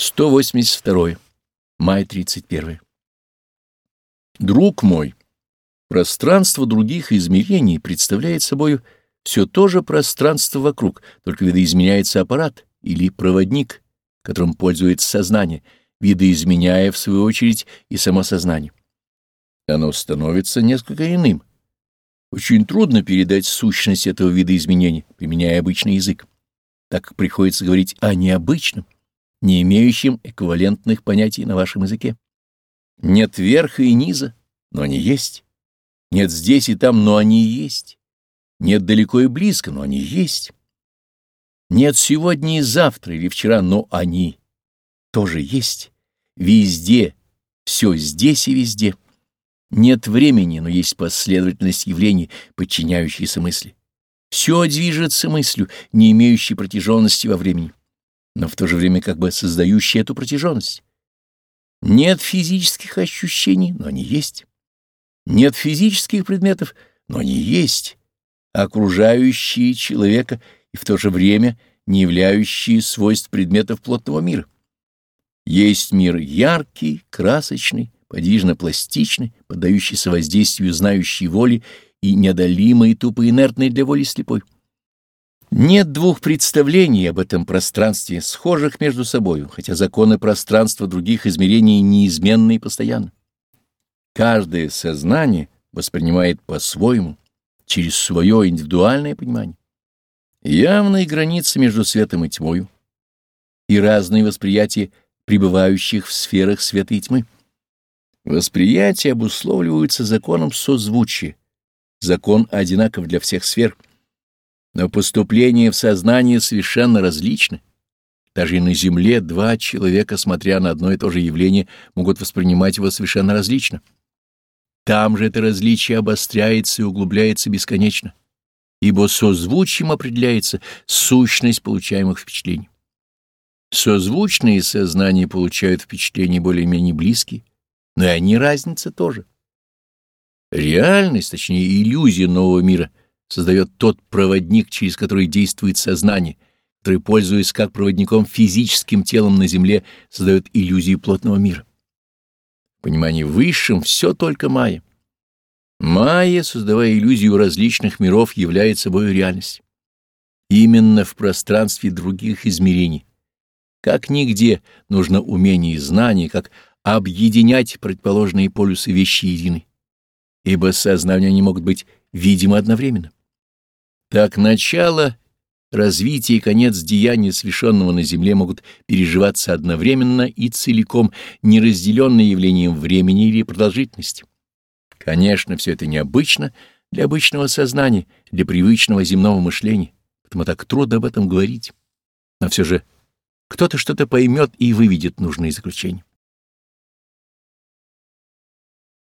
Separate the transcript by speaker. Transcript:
Speaker 1: 182. Май 31. Друг мой, пространство других измерений представляет собой все то же пространство вокруг, только видоизменяется аппарат или проводник, которым пользуется сознание, видоизменяя, в свою очередь, и само сознание. Оно становится несколько иным. Очень трудно передать сущность этого видоизменения, применяя обычный язык, так как приходится говорить о необычном не имеющим эквивалентных понятий на вашем языке. Нет верха и низа, но они есть. Нет здесь и там, но они есть. Нет далеко и близко, но они есть. Нет сегодня и завтра или вчера, но они тоже есть. Везде, все здесь и везде. Нет времени, но есть последовательность явлений, подчиняющиеся мысли. Все движется мыслью, не имеющей протяженности во времени но в то же время как бы создающие эту протяженность. Нет физических ощущений, но они есть. Нет физических предметов, но они есть. Окружающие человека и в то же время не являющие свойств предметов плотного мира. Есть мир яркий, красочный, подвижно-пластичный, поддающийся воздействию знающей воли и неодолимый и тупо инертный для воли слепой. Нет двух представлений об этом пространстве, схожих между собою, хотя законы пространства других измерений неизменны и постоянны. Каждое сознание воспринимает по-своему, через свое индивидуальное понимание. Явные границы между светом и тьмою и разные восприятия пребывающих в сферах света и тьмы. Восприятия обусловливаются законом созвучия. Закон одинаков для всех сфер — но поступления в сознание совершенно различны. Даже и на Земле два человека, смотря на одно и то же явление, могут воспринимать его совершенно различно. Там же это различие обостряется и углубляется бесконечно, ибо созвучием определяется сущность получаемых впечатлений. Созвучные сознания получают впечатления более-менее близкие, но и они разница тоже. Реальность, точнее иллюзия нового мира — создает тот проводник, через который действует сознание, который, пользуясь как проводником физическим телом на Земле, создает иллюзию плотного мира. В понимании высшем все только майя. Майя, создавая иллюзию различных миров, является собой реальность. Именно в пространстве других измерений. Как нигде нужно умение и знание, как объединять предположенные полюсы вещи едины, ибо сознания не могут быть видимы одновременно. Так начало, развитие и конец деяния, совершенного на земле, могут переживаться одновременно и целиком, не разделенные явлением времени или продолжительности. Конечно, все это необычно для обычного сознания, для привычного земного мышления, потому так трудно об этом говорить. Но все же кто-то что-то поймет и выведет нужные заключения.